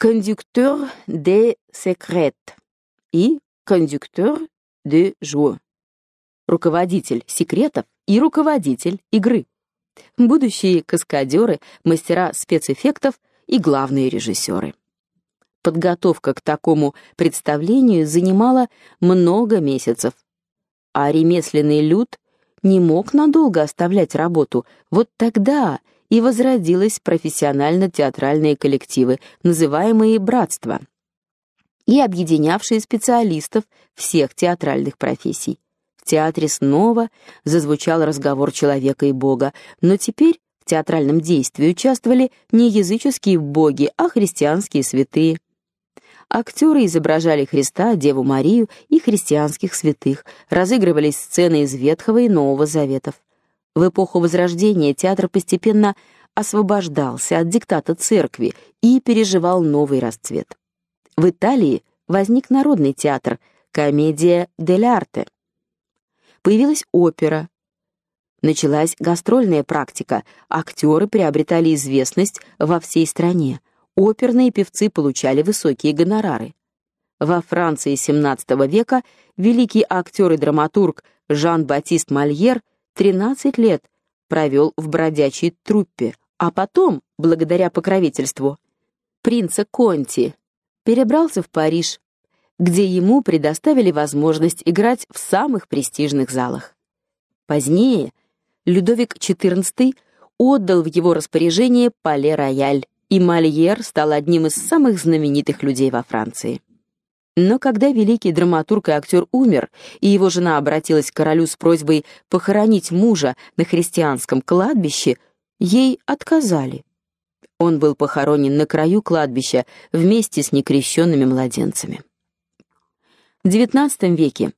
кондуктор де секрет и кондуктор де жо. Руководитель секретов и руководитель игры. Будущие каскадеры, мастера спецэффектов и главные режиссеры. Подготовка к такому представлению занимала много месяцев, а ремесленный люд не мог надолго оставлять работу. Вот тогда и возродились профессионально-театральные коллективы, называемые братства, и объединявшие специалистов всех театральных профессий. В театре снова зазвучал разговор человека и Бога, но теперь в театральном действии участвовали не языческие боги, а христианские святые. Актеры изображали Христа, Деву Марию и христианских святых, разыгрывались сцены из Ветхого и Нового Заветов. В эпоху Возрождения театр постепенно освобождался от диктата церкви и переживал новый расцвет. В Италии возник народный театр, комедия дель арте. Появилась опера. Началась гастрольная практика, актеры приобретали известность во всей стране оперные певцы получали высокие гонорары. Во Франции XVII века великий актер и драматург Жан-Батист Мольер 13 лет провел в бродячей труппе, а потом, благодаря покровительству принца Конти, перебрался в Париж, где ему предоставили возможность играть в самых престижных залах. Позднее Людовик XIV отдал в его распоряжение Пале-Рояль, и Мольер стал одним из самых знаменитых людей во Франции. Но когда великий драматург и актер умер, и его жена обратилась к королю с просьбой похоронить мужа на христианском кладбище, ей отказали. Он был похоронен на краю кладбища вместе с некрещенными младенцами. В XIX веке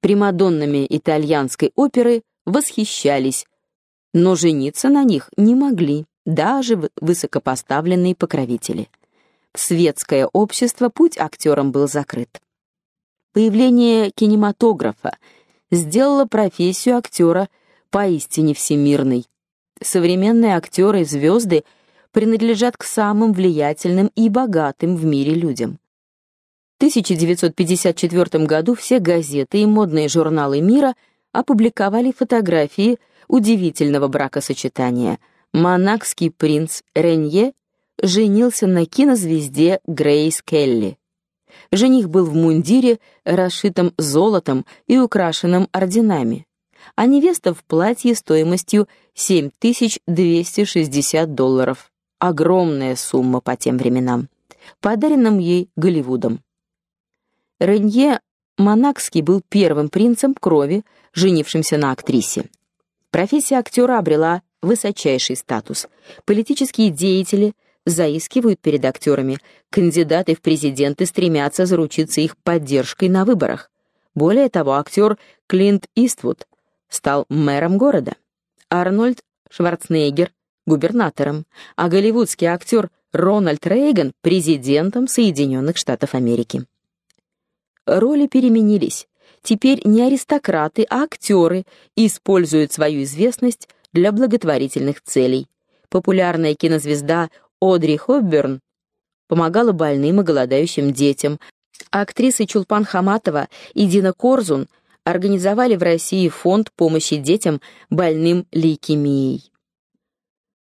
примадоннами итальянской оперы восхищались, но жениться на них не могли даже высокопоставленные покровители. Светское общество путь актерам был закрыт. Появление кинематографа сделало профессию актера поистине всемирной. Современные актеры и звезды принадлежат к самым влиятельным и богатым в мире людям. В 1954 году все газеты и модные журналы мира опубликовали фотографии удивительного бракосочетания – монакский принц Ренье женился на кинозвезде Грейс Келли. Жених был в мундире, расшитом золотом и украшенном орденами, а невеста в платье стоимостью 7260 долларов. Огромная сумма по тем временам, подаренным ей Голливудом. Ренье Монакский был первым принцем крови, женившимся на актрисе. Профессия актера обрела высочайший статус. Политические деятели заискивают перед актерами, кандидаты в президенты стремятся заручиться их поддержкой на выборах. Более того, актер Клинт Иствуд стал мэром города, Арнольд Шварценеггер губернатором, а голливудский актер Рональд Рейган президентом Соединенных Штатов Америки. Роли переменились. Теперь не аристократы, а актеры используют свою известность для благотворительных целей. Популярная кинозвезда Одри Хопберн помогала больным и голодающим детям. актрисы Чулпан Хаматова и Дина Корзун организовали в России фонд помощи детям больным лейкемией.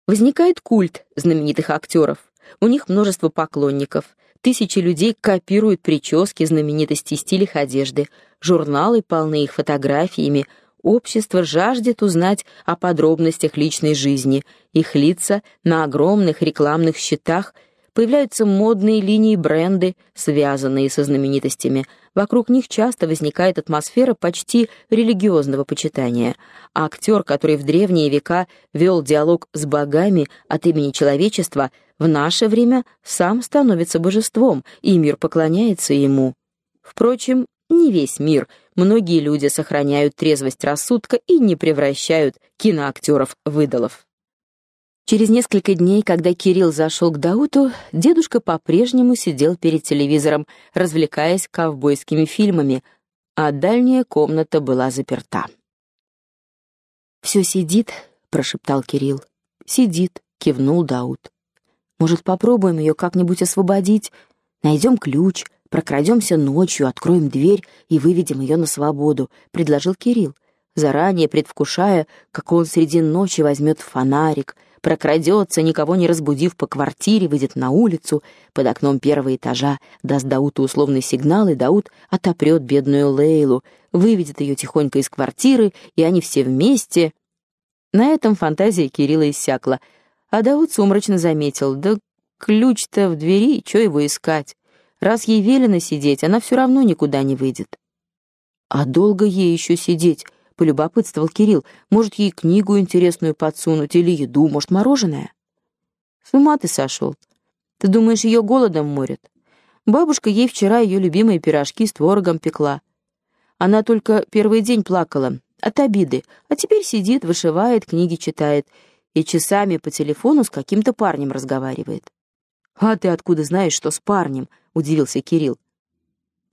Возникает культ знаменитых актеров. У них множество поклонников. Тысячи людей копируют прически, знаменитости, стиль одежды. Журналы полны их фотографиями, Общество жаждет узнать о подробностях личной жизни. Их лица на огромных рекламных щитах появляются модные линии бренды, связанные со знаменитостями. Вокруг них часто возникает атмосфера почти религиозного почитания. А актер, который в древние века вел диалог с богами от имени человечества, в наше время сам становится божеством, и мир поклоняется ему. Впрочем, не весь мир. Многие люди сохраняют трезвость рассудка и не превращают киноактеров в идолов. Через несколько дней, когда Кирилл зашел к Дауту, дедушка по-прежнему сидел перед телевизором, развлекаясь ковбойскими фильмами, а дальняя комната была заперта. «Все сидит», — прошептал Кирилл. «Сидит», — кивнул Даут. Может, попробуем ее как-нибудь освободить? Найдем ключ, прокрадемся ночью, откроем дверь и выведем ее на свободу», — предложил Кирилл, заранее предвкушая, как он среди ночи возьмет фонарик, прокрадется, никого не разбудив по квартире, выйдет на улицу, под окном первого этажа, даст Дауту условный сигнал, и Даут отопрет бедную Лейлу, выведет ее тихонько из квартиры, и они все вместе... На этом фантазия Кирилла иссякла, а Даут сумрачно заметил, да ключ-то в двери, что его искать? Раз ей велено сидеть, она все равно никуда не выйдет. А долго ей еще сидеть? — полюбопытствовал Кирилл. «Может, ей книгу интересную подсунуть или еду, может, мороженое?» «С ума ты сошел. Ты думаешь, ее голодом морят? Бабушка ей вчера ее любимые пирожки с творогом пекла. Она только первый день плакала от обиды, а теперь сидит, вышивает, книги читает и часами по телефону с каким-то парнем разговаривает». «А ты откуда знаешь, что с парнем?» — удивился Кирилл.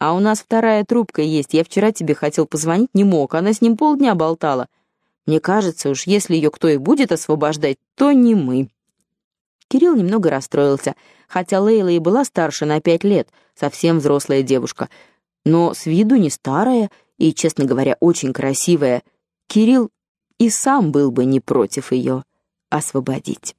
А у нас вторая трубка есть. Я вчера тебе хотел позвонить, не мог. Она с ним полдня болтала. Мне кажется, уж если ее кто и будет освобождать, то не мы». Кирилл немного расстроился, хотя Лейла и была старше на пять лет, совсем взрослая девушка, но с виду не старая и, честно говоря, очень красивая. Кирилл и сам был бы не против ее освободить.